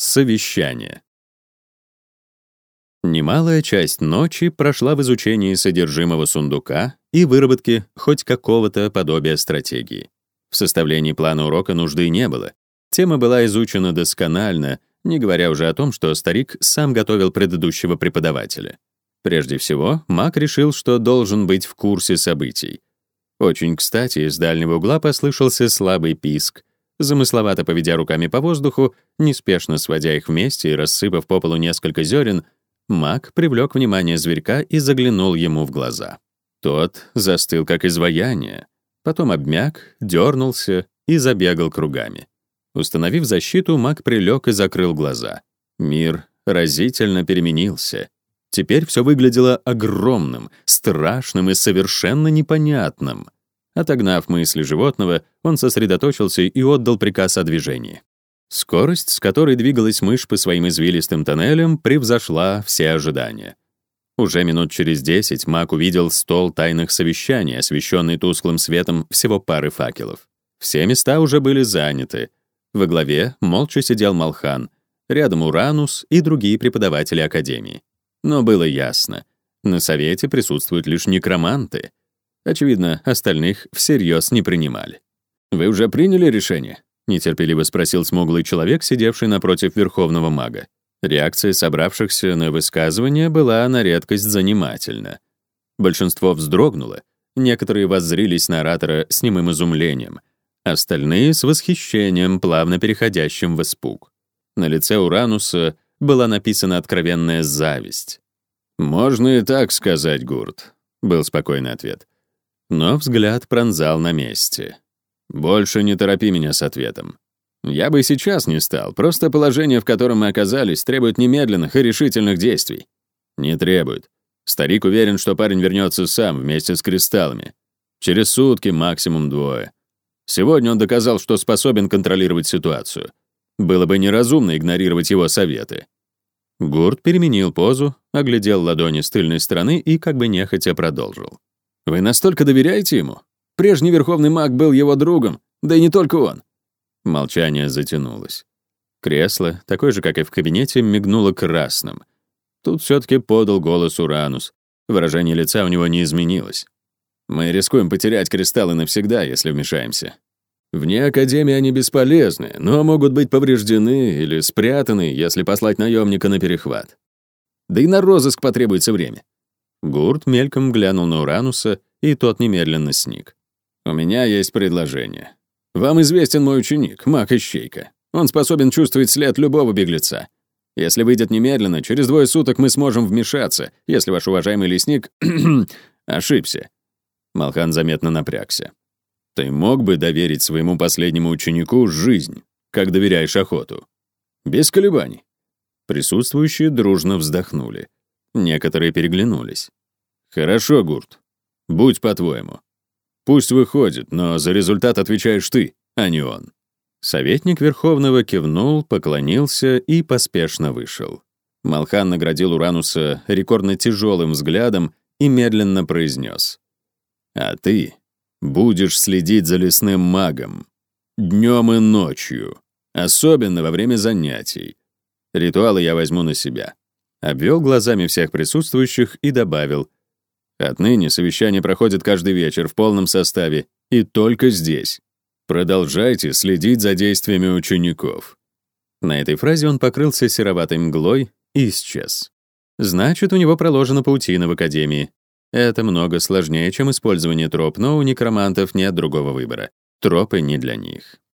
Совещание. Немалая часть ночи прошла в изучении содержимого сундука и выработке хоть какого-то подобия стратегии. В составлении плана урока нужды не было. Тема была изучена досконально, не говоря уже о том, что старик сам готовил предыдущего преподавателя. Прежде всего, Мак решил, что должен быть в курсе событий. Очень кстати, из дальнего угла послышался слабый писк. Замысловато поведя руками по воздуху, неспешно сводя их вместе и рассыпав по полу несколько зерен, Мак привлек внимание зверька и заглянул ему в глаза. Тот застыл как изваяние, потом обмяк, дернулся и забегал кругами. Установив защиту, Мак прилег и закрыл глаза. Мир разительно переменился. Теперь все выглядело огромным, страшным и совершенно непонятным. Отогнав мысли животного, он сосредоточился и отдал приказ о движении. Скорость, с которой двигалась мышь по своим извилистым тоннелям, превзошла все ожидания. Уже минут через десять Мак увидел стол тайных совещаний, освещенный тусклым светом всего пары факелов. Все места уже были заняты. Во главе молча сидел Малхан, рядом Уранус и другие преподаватели Академии. Но было ясно, на совете присутствуют лишь некроманты. Очевидно, остальных всерьез не принимали. «Вы уже приняли решение?» — нетерпеливо спросил смуглый человек, сидевший напротив верховного мага. Реакция собравшихся на высказывание была на редкость занимательна. Большинство вздрогнуло, некоторые воззрились на оратора с немым изумлением, остальные — с восхищением, плавно переходящим в испуг. На лице Урануса была написана откровенная зависть. «Можно и так сказать, Гурт», — был спокойный ответ. Но взгляд пронзал на месте. «Больше не торопи меня с ответом. Я бы сейчас не стал, просто положение, в котором мы оказались, требует немедленных и решительных действий». «Не требует. Старик уверен, что парень вернется сам вместе с кристаллами. Через сутки, максимум двое. Сегодня он доказал, что способен контролировать ситуацию. Было бы неразумно игнорировать его советы. Гурт переменил позу, оглядел ладони с тыльной стороны и как бы нехотя продолжил. «Вы настолько доверяете ему? Прежний верховный маг был его другом, да и не только он». Молчание затянулось. Кресло, такое же, как и в кабинете, мигнуло красным. Тут все-таки подал голос Уранус. Выражение лица у него не изменилось. «Мы рискуем потерять кристаллы навсегда, если вмешаемся. Вне Академии они бесполезны, но могут быть повреждены или спрятаны, если послать наемника на перехват. Да и на розыск потребуется время. Гурт мельком глянул на Урануса, и тот немедленно сник. «У меня есть предложение. Вам известен мой ученик, маг Ищейка. Он способен чувствовать след любого беглеца. Если выйдет немедленно, через двое суток мы сможем вмешаться, если ваш уважаемый лесник ошибся». Малхан заметно напрягся. Ты мог бы доверить своему последнему ученику жизнь, как доверяешь охоту? Без колебаний. Присутствующие дружно вздохнули. Некоторые переглянулись. Хорошо, Гурт. Будь по-твоему. Пусть выходит, но за результат отвечаешь ты, а не он. Советник Верховного кивнул, поклонился и поспешно вышел. Малхан наградил Урануса рекордно тяжелым взглядом и медленно произнес. «А ты Будешь следить за лесным магом. Днем и ночью. Особенно во время занятий. Ритуалы я возьму на себя. Обвел глазами всех присутствующих и добавил. Отныне совещание проходит каждый вечер в полном составе и только здесь. Продолжайте следить за действиями учеников. На этой фразе он покрылся сероватой мглой и исчез. Значит, у него проложена паутина в Академии. Это много сложнее, чем использование троп, но у некромантов нет другого выбора. Тропы не для них.